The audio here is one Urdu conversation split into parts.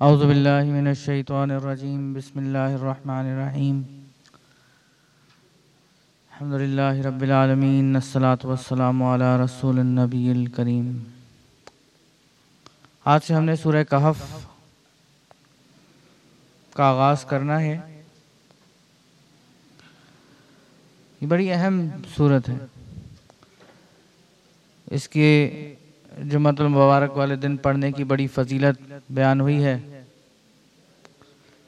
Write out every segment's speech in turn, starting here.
اعوذ باللہ من الشیطان الرجیم، بسم اللہ الرحمن الرحیم. الحمدللہ رب العالمین، الصلاة والسلام علی رسول النبی الکریم. آج سے ہم نے سورہ کہف کا آغاز کرنا ہے. یہ بڑی اہم صورت ہے. اس کے جمعۃ المبارک والے دن پڑھنے کی بڑی فضیلت بیان ہوئی ہے۔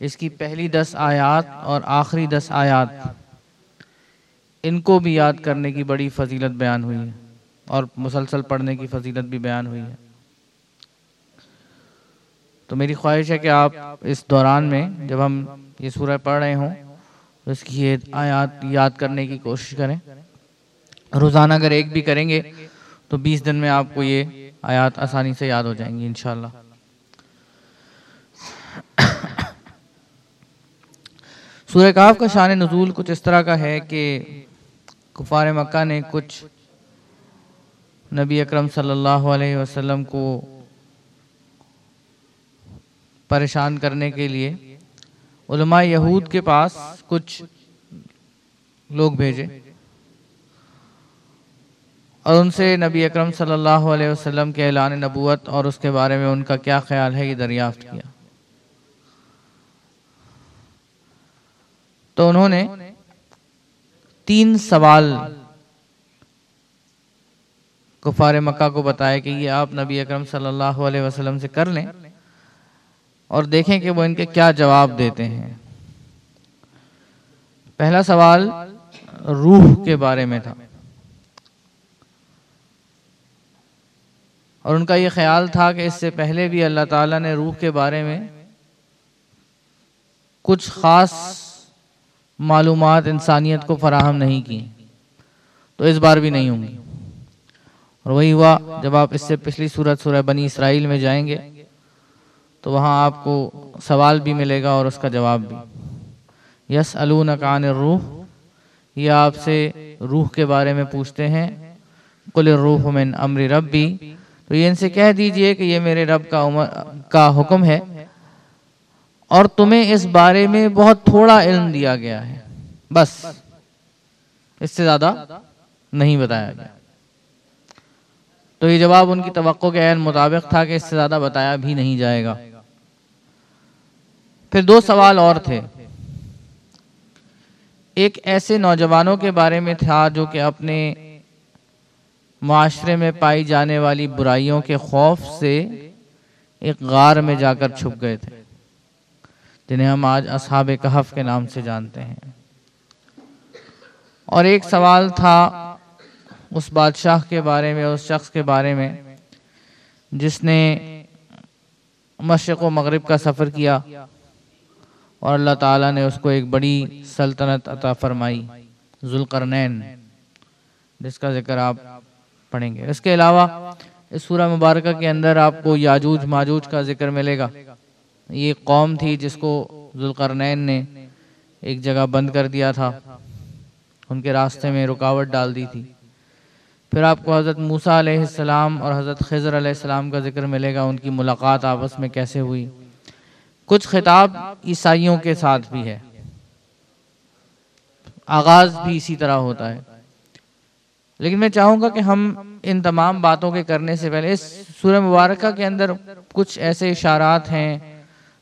اس کی پہلی دس آیات اور آخری دس آیات، ان کو بھی یاد کرنے کی بڑی فضیلت بیان ہوئی ہے اور مسلسل پڑھنے کی فضیلت بھی بیان ہوئی ہے۔ تو میری خواہش ہے کہ آپ اس دوران میں جب ہم یہ سورہ پڑھ رہے ہوں، تو اس کی یہ آیات یاد کرنے کی کوشش کریں۔ روزانہ اگر ایک بھی کریں گے، تو بیس دن میں آپ کو یہ آیات آسانی سے یاد ہو جائیں گی انشاءاللہ۔ سورہ کاف کا شان نزول کچھ اس طرح کا ہے کہ کفار مکہ نے کچھ نبی اکرم صلی اللہ علیہ وسلم کو پریشان کرنے کے لیے علماء یہود کے پاس کچھ لوگ بھیجے۔ اور ان سے نبی اکرم صلی اللہ علیہ وسلم کے اعلان نبوت اور اس کے بارے میں ان کا کیا خیال ہے یہ دریافت کیا۔ تو انہوں نے تین سوال کفار مکہ کو بتایا کہ یہ آپ نبی اکرم صلی اللہ علیہ وسلم سے کر لیں اور دیکھیں کہ وہ ان کے کیا جواب دیتے ہیں۔ پہلا سوال روح کے بارے میں تھا۔ اور ان کا یہ خیال تھا کہ اس سے پہلے بھی اللہ تعالیٰ نے روح کے بارے میں کچھ خاص معلومات انسانیت کو فراہم نہیں کی، تو اس بار بھی نہیں ہوں گی اور وہی ہوا، جب آپ اس سے پچھلی صورت سورہ بنی اسرائیل میں جائیں گے، تو وہاں آپ کو سوال بھی ملے گا اور اس کا جواب بھی۔ یس کان روح یہ آپ سے روح کے بارے میں پوچھتے ہیں۔ قل الروح من امر ربی تو یہ ان سے کہہ دیجیے کہ یہ میرے رب کا کا حکم ہے اور تمہیں اس بارے میں بہت تھوڑا علم دیا گیا ہے۔ بس۔ اس سے زیادہ نہیں بتایا گیا۔ تو یہ جواب ان کی توقع کے عین مطابق تھا کہ اس سے زیادہ بتایا بھی نہیں جائے گا۔ پھر دو سوال اور تھے۔ ایک ایسے نوجوانوں کے بارے میں تھا جو کہ اپنے معاشرے میں پائی جانے والی برائیوں کے خوف سے ایک غار میں جا کر چھپ گئے تھے، جنہیں ہم آج اصحاب کہف کے نام سے جانتے ہیں۔ اور ایک سوال تھا اس بادشاہ کے بارے میں، اس شخص کے بارے میں، جس نے مشرق و مغرب کا سفر کیا اور اللہ تعالیٰ نے اس کو ایک بڑی سلطنت عطا فرمائی، ذوالقرنین، جس کا ذکر آپ پڑھیں گے۔ اس کے علاوہ اس سورہ مبارکہ کے اندر آپ کو یاجوج ماجوج کا ذکر ملے گا۔ یہ قوم تھی جس کو ذوالقرنین نے ایک جگہ بند کر دیا تھا۔ ان کے راستے میں رکاوٹ ڈال دی تھی۔ پھر آپ کو حضرت موسیٰ علیہ السلام اور حضرت خضر علیہ السلام کا ذکر ملے گا۔ ان کی ملاقات آپس میں کیسے ہوئی؟ کچھ خطاب عیسائیوں کے ساتھ بھی ہے۔ آغاز بھی اسی طرح ہوتا ہے۔ لیکن میں چاہوں گا کہ ہم ان تمام باتوں کے کرنے سے پہلے، اس سورہ مبارکہ کے اندر کچھ ایسے اشارات ہیں،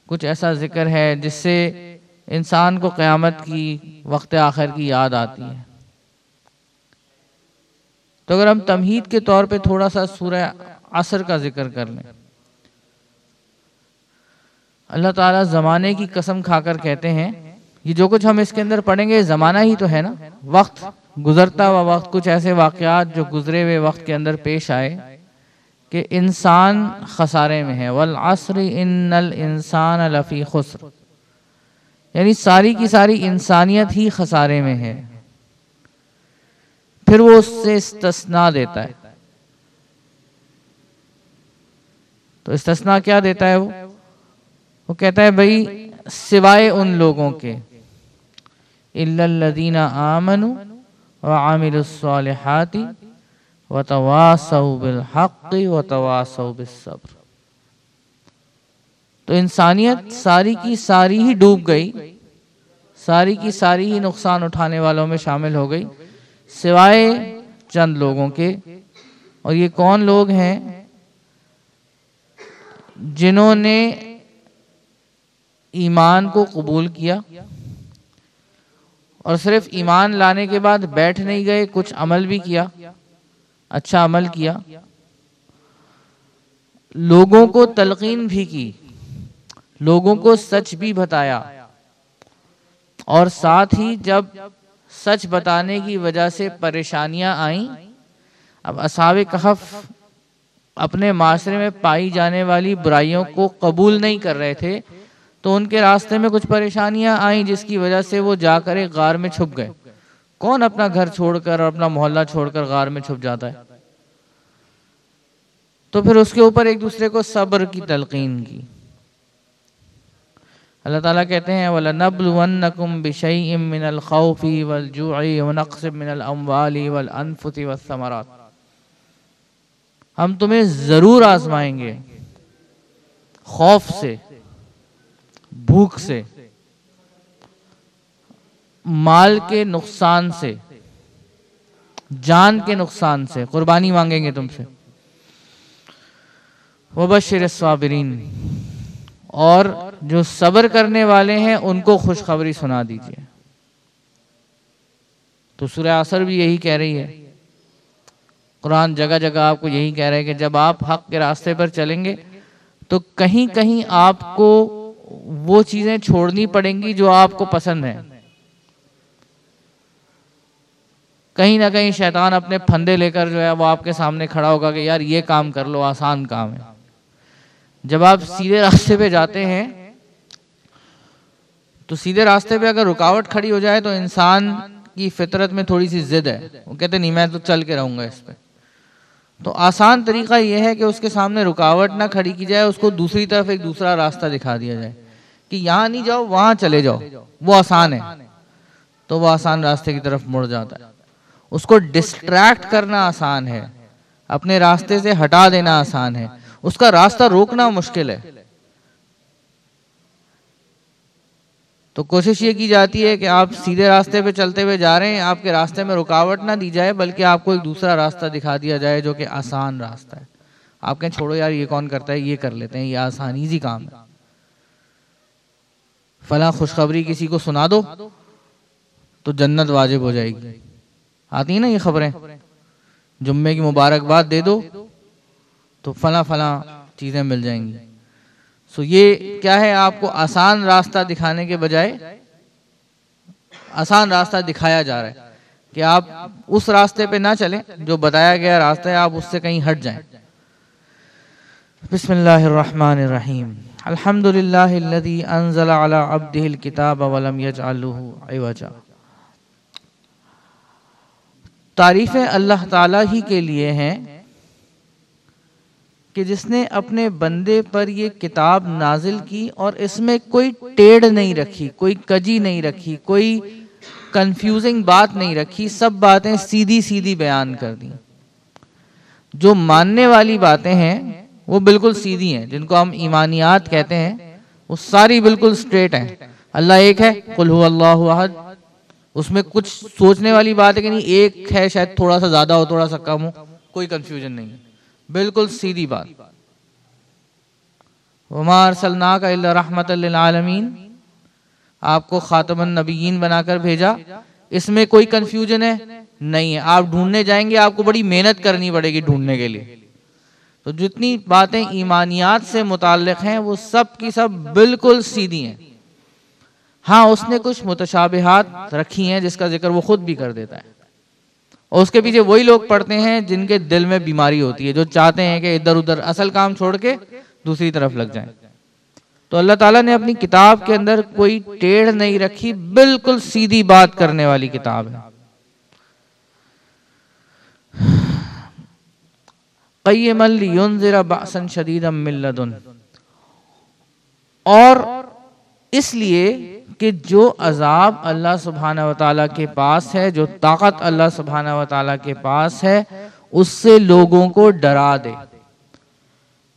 کچھ ایسا ذکر ہے جس سے انسان کو قیامت کی وقت آخر کی یاد آتی ہے۔ تو اگر ہم تمہید کے طور پہ تھوڑا سا سورہ عصر کا ذکر کر لیں۔ اللہ تعالیٰ زمانے کی قسم کھا کر کہتے ہیں، یہ جو کچھ ہم اس کے اندر پڑھیں گے، زمانہ ہی تو ہے نا، وقت۔ گزرتا ہوا وقت کچھ ایسے واقعات جو گزرے ہوئے وقت کے اندر پیش آئے کہ انسان خسارے میں ہے۔ والعصر ان الانسان لفی خسر۔ یعنی ساری کی ساری انسانیت ہی خسارے میں ہے۔ پھر وہ اس سے استثناء دیتا ہے۔ تو استثناء کیا دیتا ہے وہ؟ وہ کہتا ہے بھائی، سوائے ان لوگوں کے۔ إِلَّا الَّذِينَ آمَنُوا وعملوا الصالحات وتواصوا بالحق وتواصوا بالصبر۔ تو انسانیت ساری کی ساری ہی ڈوب گئی، ساری کی ساری ہی نقصان اٹھانے والوں میں شامل ہو گئی، سوائے چند لوگوں کے۔ اور یہ کون لوگ ہیں جنہوں نے ایمان کو قبول کیا؟ اور صرف ایمان لانے کے بعد بیٹھ نہیں گئے، کچھ عمل بھی کیا۔ اچھا عمل کیا۔ لوگوں کو تلقین بھی کی۔ لوگوں کو سچ بھی بتایا۔ اور ساتھ ہی جب سچ بتانے کی وجہ سے پریشانیاں آئیں، اب اصحاب کحف اپنے معاشرے میں پائی جانے والی برائیوں کو قبول نہیں کر رہے تھے۔ تو ان کے راستے میں کچھ پریشانیاں آئیں جس کی وجہ سے وہ جا کر ایک غار میں چھپ گئے۔ کون اپنا گھر چھوڑ کر اور اپنا محلہ چھوڑ کر غار میں چھپ جاتا ہے؟ تو پھر اس کے اوپر ایک دوسرے کو صبر کی تلقین کی۔ اللہ تعالیٰ کہتے ہیں، وَلَنَبْلُوَنَّكُمْ بِشَيْءٍ مِّنَ الْخَوْفِ وَالْجُوعِ وَنَقْصٍ مِّنَ الْأَمْوَالِ وَالْأَنفُسِ وَالثَّمَرَاتِ۔ ہم تمہیں ضرور آزمائیں گے خوف سے۔ بھوک سے، مال کے نقصان سے، جان کے نقصان سے۔ قربانی مانگیں گے تم سے۔ وبشر الصابرین اور جو صبر کرنے والے ہیں، ان کو خوشخبری سنا دیجیے۔ تو سورہ عصر بھی یہی کہہ رہی ہے۔ قرآن جگہ جگہ آپ کو یہی کہہ رہے کہ جب آپ حق کے راستے پر چلیں گے، تو کہیں کہیں آپ کو وہ چیزیں چھوڑنی پڑیں گی جو آپ کو پسند ہیں۔ کہیں نہ کہیں شیطان اپنے پھندے لے کر جو ہے وہ آپ کے سامنے کھڑا ہوگا کہ یار یہ کام کر لو، آسان کام ہے۔ جب آپ سیدھے راستے پہ جاتے ہیں، تو سیدھے راستے پہ اگر رکاوٹ کھڑی ہو جائے تو انسان کی فطرت میں تھوڑی سی زد ہے۔ وہ کہتے نہیں، میں تو چل کے رہوں گا اس پہ۔ تو آسان طریقہ یہ ہے کہ اس کے سامنے رکاوٹ نہ کھڑی کی جائے، اس کو دوسری طرف ایک دوسرا راستہ دکھا دیا جائے کہ یہاں نہیں جاؤ، وہاں چلے جاؤ، وہ آسان ہے۔ تو وہ آسان راستے کی طرف مڑ جاتا ہے۔ اس کو ڈسٹریکٹ کرنا آسان ہے، اپنے راستے سے ہٹا دینا آسان ہے۔ اس کا راستہ روکنا مشکل ہے۔ تو کوشش یہ کی جاتی ہے کہ آپ سیدھے راستے پہ چلتے ہوئے جا رہے ہیں، آپ کے راستے میں رکاوٹ نہ دی جائے، بلکہ آپ کو ایک دوسرا راستہ دکھا دیا جائے جو کہ آسان راستہ ہے۔ آپ کہیں چھوڑو یار، یہ کون کرتا ہے؟ یہ کر لیتے ہیں، یہ آسان ایزی کام ہے۔ فلاں خوشخبری کسی کو سنا دو، تو جنت واجب ہو جائے گی۔ آتی ہیں نا یہ خبریں؟ جمعے کی مبارکباد دے دو، تو فلاں فلاں چیزیں مل جائیں گی۔ سو یہ کیا ہے آپ کو آسان راستہ دکھانے کے بجائے؟ آسان راستہ دکھایا جا رہا ہے کہ آپ اس راستے پہ نہ چلیں جو بتایا گیا راستہ ہے، آپ اس سے کہیں ہٹ جائیں۔ بسم اللہ الرحمن الرحیم۔ الحمدللہ الذي انزل على عبده الكتاب ولم يجعله عوجا۔ تعریفیں اللہ تعالیٰ ہی کے لیے ہیں کہ جس نے اپنے بندے پر یہ کتاب نازل کی اور اس میں کوئی ٹیڑ نہیں رکھی، کوئی کجی نہیں رکھی، کوئی کنفیوزنگ بات نہیں رکھی، سب باتیں سیدھی سیدھی بیان کر دی جو ماننے والی باتیں ہیں، وہ بالکل سیدھی ہیں، جن کو ہم ایمانیات کہتے ہیں، وہ ساری بالکل سٹریٹ ہیں۔ اللہ ایک ہے، قل هو اللہ احد۔ اس میں کچھ سوچنے والی بات ہے کہ نہیں، ایک ہے شاید تھوڑا سا زیادہ ہو، تھوڑا سا کم ہو، کوئی کنفیوژن نہیں۔ ہے بالکل سیدھی بات۔ وما ارسلناک الا رحمت للعالمین آپ کو خاتم النبیین بنا کر بھیجا۔ اس میں کوئی کنفیوژن ہے؟ نہیں ہے۔ آپ ڈھونڈنے جائیں گے، آپ کو بڑی محنت کرنی پڑے گی ڈھونڈنے کے لیے۔ تو جتنی باتیں ایمانیات سے متعلق ہیں، وہ سب کی سب بالکل سیدھی ہیں۔ ہاں اس نے کچھ متشابہات رکھی ہیں، جس کا ذکر وہ خود بھی کر دیتا ہے۔ اور اس کے پیچھے وہی لوگ پڑھتے ہیں جن کے دل میں بیماری ہوتی ہے، جو چاہتے ہیں کہ ادھر ادھر اصل کام چھوڑ کے دوسری طرف لگ جائیں۔ تو اللہ تعالیٰ نے اپنی کتاب کے اندر کوئی ٹیڑھ نہیں رکھی، بالکل سیدھی بات کرنے والی کتاب ہے۔ قیم لینذر بأسا شدیدا من لدن۔ اور اس لیے کہ جو عذاب اللہ سبحانہ و تعالیٰ کے پاس ہے، جو طاقت اللہ سبحانہ و تعالیٰ کے پاس ہے، اس سے لوگوں کو ڈرا دے۔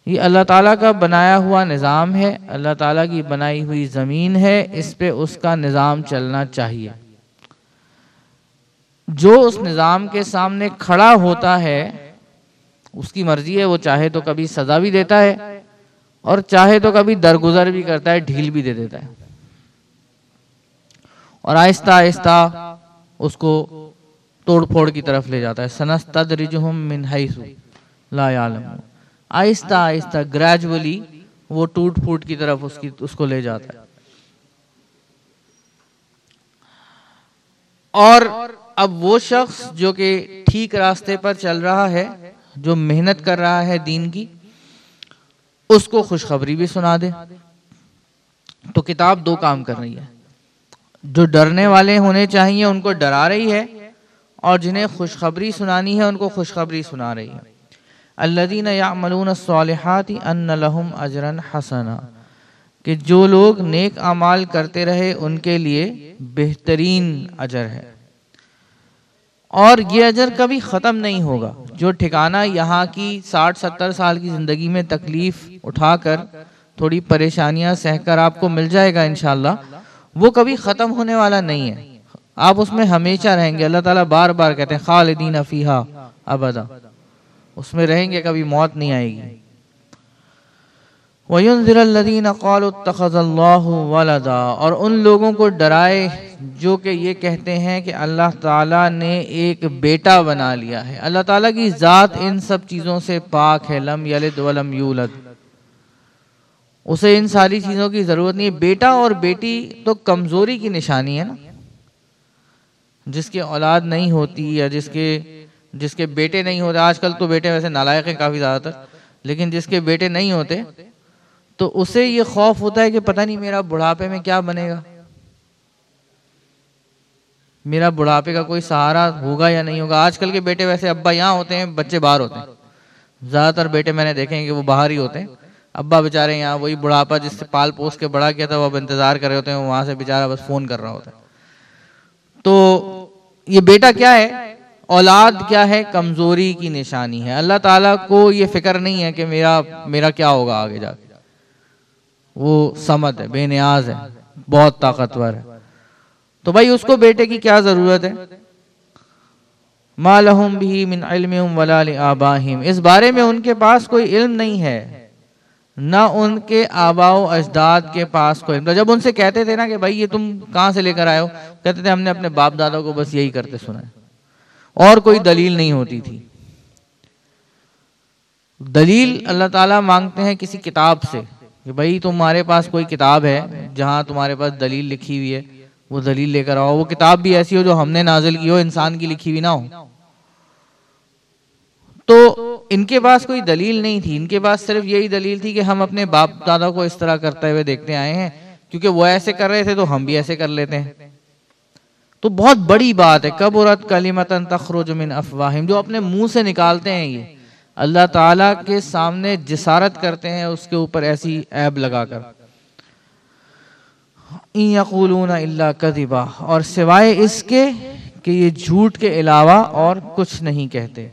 یہ اللہ تعالیٰ کا بنایا ہوا نظام ہے، اللہ تعالیٰ کی بنائی ہوئی زمین ہے، اس پہ اس کا نظام چلنا چاہیے۔ جو اس نظام کے سامنے کھڑا ہوتا ہے، اس کی مرضی ہے، وہ چاہے تو کبھی سزا بھی دیتا ہے۔ اور چاہے تو کبھی درگزر بھی کرتا ہے ڈھیل بھی دے دیتا ہے۔ اور آہستہ آہستہ اس کو توڑ پھوڑ کی طرف لے جاتا ہے۔ سنستدرجہم من حیث لا یعلم آہستہ آہستہ گریجولی وہ ٹوٹ پھوٹ کی طرف اس, کی اس کو لے جاتا ہے۔ اور اب وہ شخص جو کہ ٹھیک راستے پر چل رہا ہے جو محنت کر رہا ہے دین کی اس کو خوشخبری بھی سنا دے۔ تو کتاب دو کام کر رہی ہے۔ جو ڈرنے والے ہونے چاہیے، ان کو ڈرا رہی ہے، اور جنہیں خوشخبری سنانی ہے، ان کو خوشخبری سنا رہی ہے۔ الذین یعملون الصالحات ان لہم اجرا حسنا۔ کہ جو لوگ نیک اعمال کرتے رہے، ان کے لیے بہترین اجر ہے۔ اور یہ اجر کبھی ختم نہیں ہوگا۔ جو ٹھکانہ یہاں کی ساٹھ ستر سال کی زندگی میں تکلیف اٹھا کر تھوڑی پریشانیاں سہ کر آپ کو مل جائے گا انشاءاللہ، وہ کبھی ختم ہونے والا نہیں ہے۔ آپ اس میں ہمیشہ رہیں گے۔ اللہ تعالیٰ بار بار کہتے ہیں، خالدین فیہا ابدا۔ اس میں رہیں گے، کبھی موت نہیں آئے گی۔ وَيُنذِرَ الَّذِينَ قَالُوا اتَّخَذَ اللَّهُ وَلَدًا اور ان لوگوں کو ڈرائے جو کہ یہ کہتے ہیں کہ اللہ تعالیٰ نے ایک بیٹا بنا لیا ہے۔ اللہ تعالیٰ کی ذات ان سب چیزوں سے پاک ہے۔ لم یلد ولم یولد۔ اسے ان ساری چیزوں کی ضرورت نہیں ہے۔ بیٹا اور بیٹی تو کمزوری کی نشانی ہے نا۔ جس کے اولاد نہیں ہوتی یا جس کے جس کے بیٹے نہیں ہوتے۔ آج کل تو بیٹے ویسے نالائق ہیں کافی زیادہ تر، لیکن جس کے بیٹے نہیں ہوتے تو اسے یہ خوف ہوتا ہے کہ پتہ نہیں میرا بڑھاپے میں کیا بنے گا۔ میرا بڑھاپے کا کوئی سہارا ہوگا یا نہیں ہوگا؟ آج کل کے بیٹے ویسے ابا یہاں ہوتے ہیں، بچے باہر ہوتے ہیں۔ زیادہ تر بیٹے میں نے دیکھے ہیں کہ وہ باہر ہی ہوتے ہیں۔ ابا بےچارے یہاں وہی بڑھاپا جس سے پال پوس کے بڑا کیا تھا، وہ اب انتظار کر رہے ہوتے ہیں وہاں سے بےچارا بس فون کر رہا ہوتا ہے۔ تو یہ بیٹا کیا ہے؟ اولاد کیا ہے؟ کمزوری کی نشانی ہے۔ اللہ تعالیٰ کو یہ فکر نہیں ہے کہ میرا میرا کیا ہوگا آگے جا کے۔ وہ سمت ہے، بے نیاز ہے، بہت طاقتور ہے۔ تو بھائی، اس کو بیٹے کی کیا ضرورت ہے؟ ما لہم بھی من علم ولا لآباہم اس بارے میں ان کے پاس کوئی علم نہیں ہے، نہ ان کے آبا و اجداد کے پاس کوئی علم۔ جب ان سے کہتے تھے نا کہ بھائی، یہ تم کہاں سے لے کر آئے ہو؟ کہتے تھے ہم نے اپنے باپ دادا کو بس یہی کرتے سنا ہے۔ اور کوئی دلیل نہیں ہوتی تھی۔ دلیل اللہ تعالیٰ مانگتے ہیں کسی کتاب سے۔ کہ بھائی تمہارے پاس کوئی کتاب ہے جہاں تمہارے پاس دلیل لکھی ہوئی ہے، وہ دلیل لے کر آؤ۔ وہ کتاب بھی ایسی ہو جو ہم نے نازل کی ہو، انسان کی لکھی ہوئی نہ ہو۔ تو ان کے پاس کوئی دلیل نہیں تھی۔ ان کے پاس صرف یہی دلیل تھی کہ ہم اپنے باپ دادا کو اس طرح کرتے ہوئے دیکھتے آئے ہیں۔ کیونکہ وہ ایسے کر رہے تھے تو ہم بھی ایسے کر لیتے ہیں۔ تو بہت بڑی بات ہے۔ کبرت کلیمتن تخرج من افواہم۔ جو اپنے منہ سے نکالتے ہیں یہ۔ اللہ تعالیٰ کے سامنے جسارت کرتے ہیں، اس کے اوپر ایسی عیب لگا کر۔ این یقولون الا کذبا، اور سوائے اس کے کہ یہ جھوٹ کے علاوہ اور کچھ نہیں کہتے۔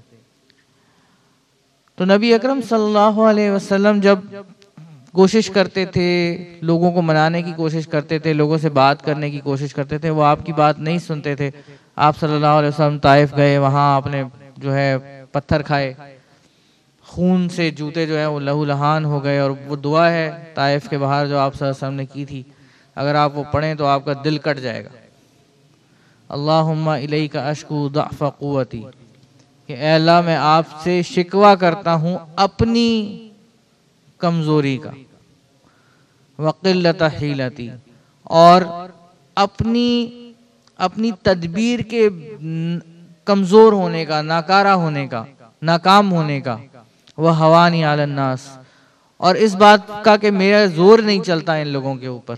تو نبی اکرم صلی اللہ علیہ وسلم جب کوشش کرتے تھے، لوگوں کو منانے کی کوشش کرتے تھے، لوگوں سے بات کرنے کی کوشش کرتے تھے، وہ آپ کی بات نہیں سنتے تھے۔ آپ صلی اللہ علیہ وسلم طائف گئے، وہاں اپنے جو ہے پتھر کھائے۔ خون سے جوتے جو ہیں وہ لہو لہان ہو گئے اور وہ دعا ہے طائف کے باہر جو آپ صلی اللہ علیہ وسلم نے کی تھی۔ اگر آپ وہ پڑھیں تو آپ کا دل کٹ جائے گا۔ اللہم علیہ کا اشکو ضعف قوتی۔ کہ اے اللہ میں آپ سے شکوہ کرتا ہوں اپنی کمزوری کا۔ وقلت حیلتی۔ اور اپنی اپنی تدبیر کے کمزور ہونے کا، ناکارہ ہونے کا، ناکام ہونے کا۔ وہ حوانی الناس۔ اور اس بات کا کہ میرا زور نہیں چلتا ان لوگوں کے اوپر۔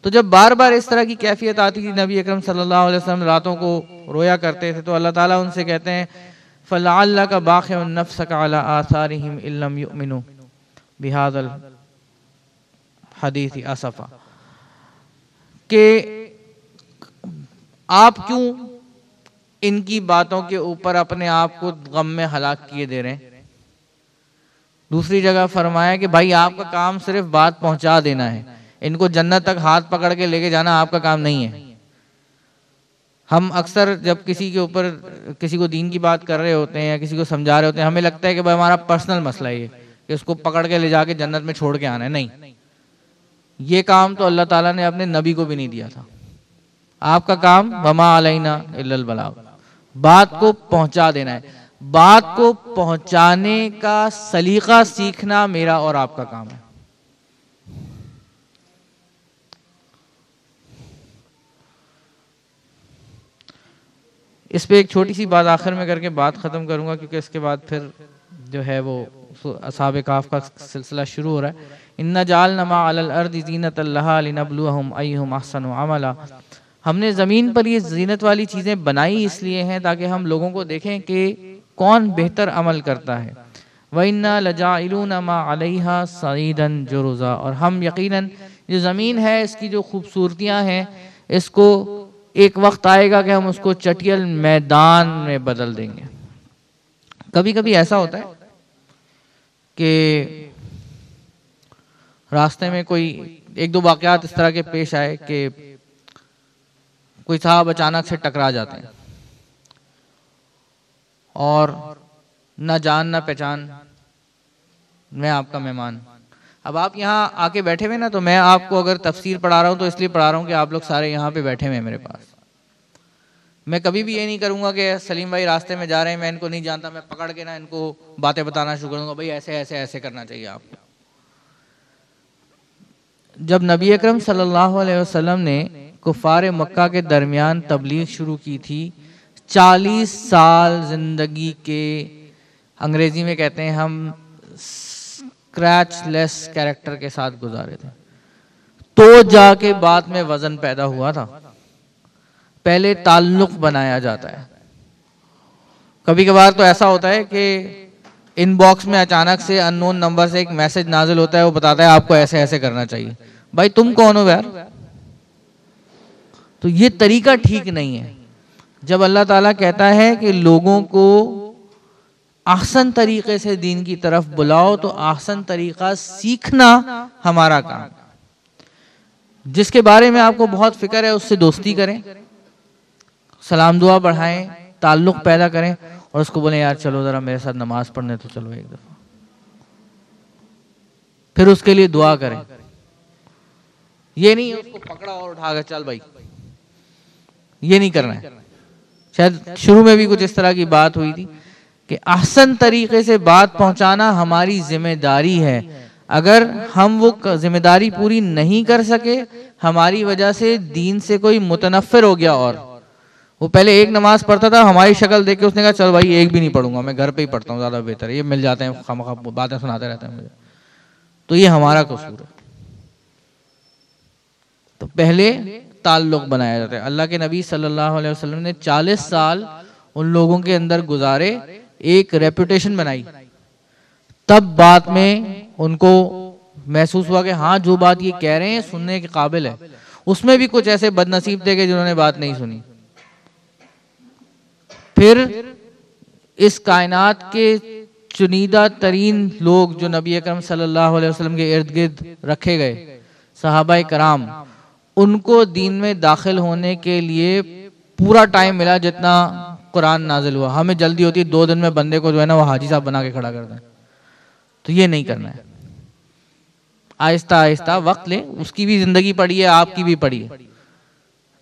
تو جب بار بار اس طرح کی کیفیت آتی تھی، نبی اکرم صلی اللہ علیہ وسلم راتوں کو رویا کرتے تھے، تو اللہ تعالیٰ ان سے کہتے ہیں فَلَعَلَّكَ بَاخِعُ النَّفْسَكَ عَلَىٰ آثَارِهِمْ إِلَّمْ يُؤْمِنُوا۔ بحاد الحدیث اصفا۔ کہ آپ کیوں ان کی باتوں کے اوپر اپنے آپ کو غم میں ہلاک کیے دے رہے ہیں؟ دوسری جگہ فرمایا کہ بھائی، آپ کا کام صرف بات پہنچا دینا ہے۔ ان کو جنت تک ہاتھ پکڑ کے لے کے جانا آپ کا کام نہیں ہے۔ ہم اکثر جب کسی کے اوپر کسی کو دین کی بات کر رہے ہوتے ہیں یا کسی کو سمجھا رہے ہوتے ہیں، ہمیں لگتا ہے کہ بھائی، ہمارا پرسنل مسئلہ یہ کہ اس کو پکڑ کے لے جا کے جنت میں چھوڑ کے آنا ہے۔ نہیں۔ یہ کام تو اللہ تعالیٰ نے اپنے نبی کو بھی نہیں دیا تھا۔ آپ کا کام، وما علینا البلاغ۔ بات کو پہنچا دینا ہے۔ بات کو پہنچانے کا سلیقہ سیکھنا میرا اور آپ کا کام ہے۔ اس پہ ایک چھوٹی سی بات آخر میں کر کے بات ختم کروں گا کیونکہ اس کے بعد پھر جو ہے وہ اصحاب کاف کا سلسلہ شروع ہو رہا ہے۔ ان جال نما الارض زینت اللہ لنبلوہم ایہم احسن عملا۔ ہم نے زمین پر یہ زینت والی چیزیں بنائی اس لیے ہیں تاکہ ہم لوگوں کو دیکھیں کہ کون بہتر عمل کرتا ہے؟ وَإِنَّا لَجَائِلُونَ مَا عَلَيْهَا سَعِيدًا جُرُزًا اور ہم یقیناً جو زمین ہے، اس کی جو خوبصورتیاں ہیں، اس کو ایک وقت آئے گا کہ ہم اس کو چٹیل میدان میں بدل دیں گے۔ کبھی کبھی ایسا ہوتا ہے کہ راستے میں کوئی ایک دو واقعات اس طرح کے پیش آئے کہ کوئی صاحب اچانک سے ٹکرا جاتے ہیں۔ اور نہ جان نہ پہچان میں آپ کا مہمان۔ اب آپ یہاں آ کے بیٹھے ہوئے نا، تو میں آپ کو اگر تفسیر پڑھا رہا ہوں تو اس لیے پڑھا رہا ہوں کہ آپ لوگ سارے یہاں پہ بیٹھے ہوئے میرے پاس۔ میں کبھی بھی یہ نہیں کروں گا کہ سلیم بھائی راستے میں جا رہے ہیں، میں ان کو نہیں جانتا، میں پکڑ کے نا ان کو باتیں بتانا شروع کروں گا، بھائی ایسے ایسے ایسے کرنا چاہیے آپ۔ کو جب نبی اکرم صلی اللہ علیہ وسلم نے کفار مکہ کے درمیان تبلیغ شروع کی تھی چالیس سال زندگی کے انگریزی میں کہتے ہیں ہم اسکریچ لیس کیریکٹر کے ساتھ گزارے تھے۔ تو جا کے بعد میں وزن پیدا ہوا تھا۔ پہلے تعلق بنایا جاتا ہے۔ کبھی کبھار تو ایسا ہوتا ہے کہ ان باکس میں اچانک سے انون نمبر سے ایک میسج نازل ہوتا ہے، وہ بتاتا ہے آپ کو ایسے ایسے کرنا چاہیے۔ بھائی تم کون ہو یار؟ تو یہ طریقہ ٹھیک نہیں ہے۔ جب اللہ تعالیٰ کہتا ہے کہ لوگوں کو آسن طریقے سے دین کی طرف بلاؤ، تو آسن طریقہ سیکھنا ہمارا کام۔ جس کے بارے میں آپ کو بہت فکر ہے، اس سے دوستی کریں، سلام دعا بڑھائیں، تعلق پیدا کریں اور اس کو بولیں، یار چلو ذرا میرے ساتھ نماز پڑھنے تو چلو ایک دفعہ۔ پھر اس کے لیے دعا کریں۔ یہ نہیں اس کو پکڑا اور اٹھا گا چل بھائی۔ یہ نہیں کرنا ہے۔ شاید شروع میں بھی کچھ اس طرح کی بات ہوئی تھی کہ احسن طریقے سے بات پہنچانا ہماری ذمہ داری ہے۔ اگر ہم وہ ذمہ داری پوری نہیں کر سکے، ہماری وجہ سے دین سے کوئی متنفر ہو گیا اور۔ وہ پہلے ایک نماز پڑھتا تھا، ہماری شکل دیکھ کے اس نے کہا، چل بھائی، ایک بھی نہیں پڑھوں گا، میں گھر پہ ہی پڑھتا ہوں، زیادہ بہتر ہے۔ یہ مل جاتے ہیں باتیں سناتے رہتے ہیں مجھے۔ تو یہ ہمارا قصور ہے۔ تو پہلے تعلق بنایا جاتا ہے اللہ کے نبی صلی اللہ علیہ وسلم نے چالیس سال ان لوگوں کے اندر گزارے، ایک ریپوٹیشن بنائی۔ تب بات میں ان کو محسوس ہوا کہ ہاں جو بات یہ کہہ رہے ہیں سننے کے قابل ہے۔ اس میں بھی کچھ ایسے بد نصیب تھے کہ جنہوں نے بات نہیں سنی۔ پھر اس کائنات کے چنیدہ ترین لوگ جو نبی اکرم صلی اللہ علیہ وسلم کے ارد گرد رکھے گئے، صحابہ کرام ان کو دین میں داخل ہونے کے لیے پورا ٹائم ملا جتنا قرآن نازل ہوا۔ ہمیں جلدی ہوتی ہے، دو دن میں بندے کو جو ہے نا وہ حاجی صاحب بنا کے کھڑا کر دیں۔ تو یہ نہیں کرنا ہے۔ آہستہ آہستہ وقت لیں۔ اس کی بھی زندگی پڑی ہے، آپ کی بھی پڑی ہے۔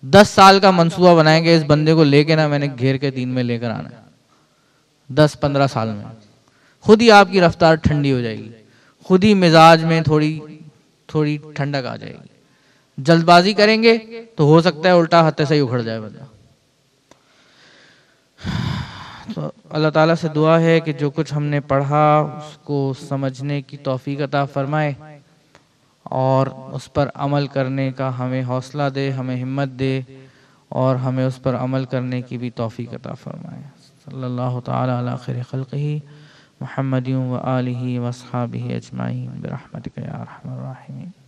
دس سال کا منصوبہ بنائیں گے، اس بندے کو لے کے نا میں نے گھیر کے دین میں لے کر آنا ہے۔ دس پندرہ سال میں۔ خود ہی آپ کی رفتار ٹھنڈی ہو جائے گی۔ خود ہی مزاج میں تھوڑی تھوڑی ٹھنڈک آ جائے گی۔ جلد بازی کریں گے تو ہو سکتا ہے الٹا ہتھے سے ہی اکھڑ جائے بندہ۔ تو اللہ تعالیٰ سے دعا ہے کہ جو کچھ ہم نے پڑھا، اس کو سمجھنے کی توفیق عطا فرمائے اور اس پر عمل کرنے کا ہمیں حوصلہ دے، ہمیں ہمت دے اور ہمیں اس پر عمل کرنے کی بھی توفیق عطا فرمائے۔ صلی اللہ تعالیٰ علی خیر خلقہ، محمد و آلہ و اجمعین۔ برحمتک یا رحم الراحمین۔